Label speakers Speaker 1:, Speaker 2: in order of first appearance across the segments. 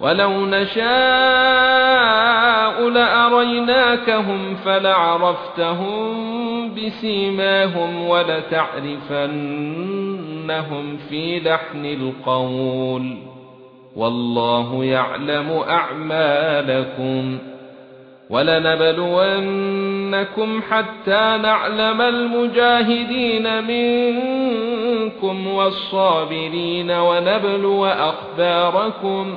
Speaker 1: ولو نشاء لاريناكهم فلعرفتهم بسيماهم ولتعرفنهم في لحن القول والله يعلم اعمالكم ولنبلونكم حتى نعلم المجاهدين منكم والصابرين ونبلو اخباركم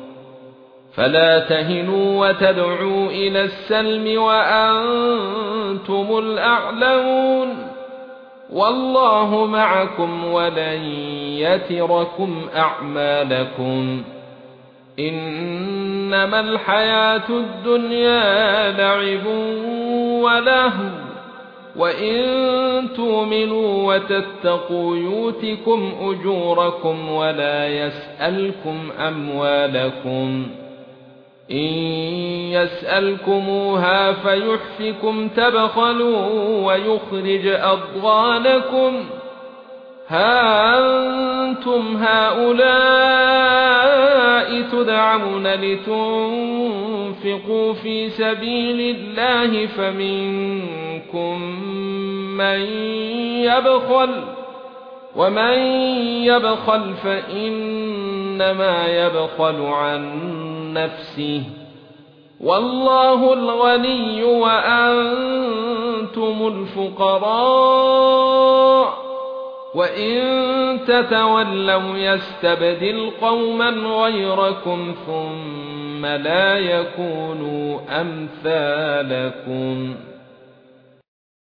Speaker 1: فلا تهنوا وتدعوا الى السلم وانتم الاعلون والله معكم ولن يتركم اعمالكم انما الحياه الدنيا لعب ولهو وان تؤمنوا وتتقوا يؤتكم اجوركم ولا يسالكم اموالكم إن يسألكموها فيحفكم تبخلوا ويخرج أضغانكم ها أنتم هؤلاء تدعون لتنفقوا في سبيل الله فمنكم من يبخل ومن يبخل فإنما يبخل عنه نَفْسِهِ وَاللَّهُ الْغَنِيُّ وَأَنْتُمُ الْفُقَرَاءُ وَإِن تَتَوَلَّوْا يَسْتَبْدِلْ قَوْمًا غَيْرَكُمْ ثُمَّ لَا يَكُونُوا أَمْثَالَكُمْ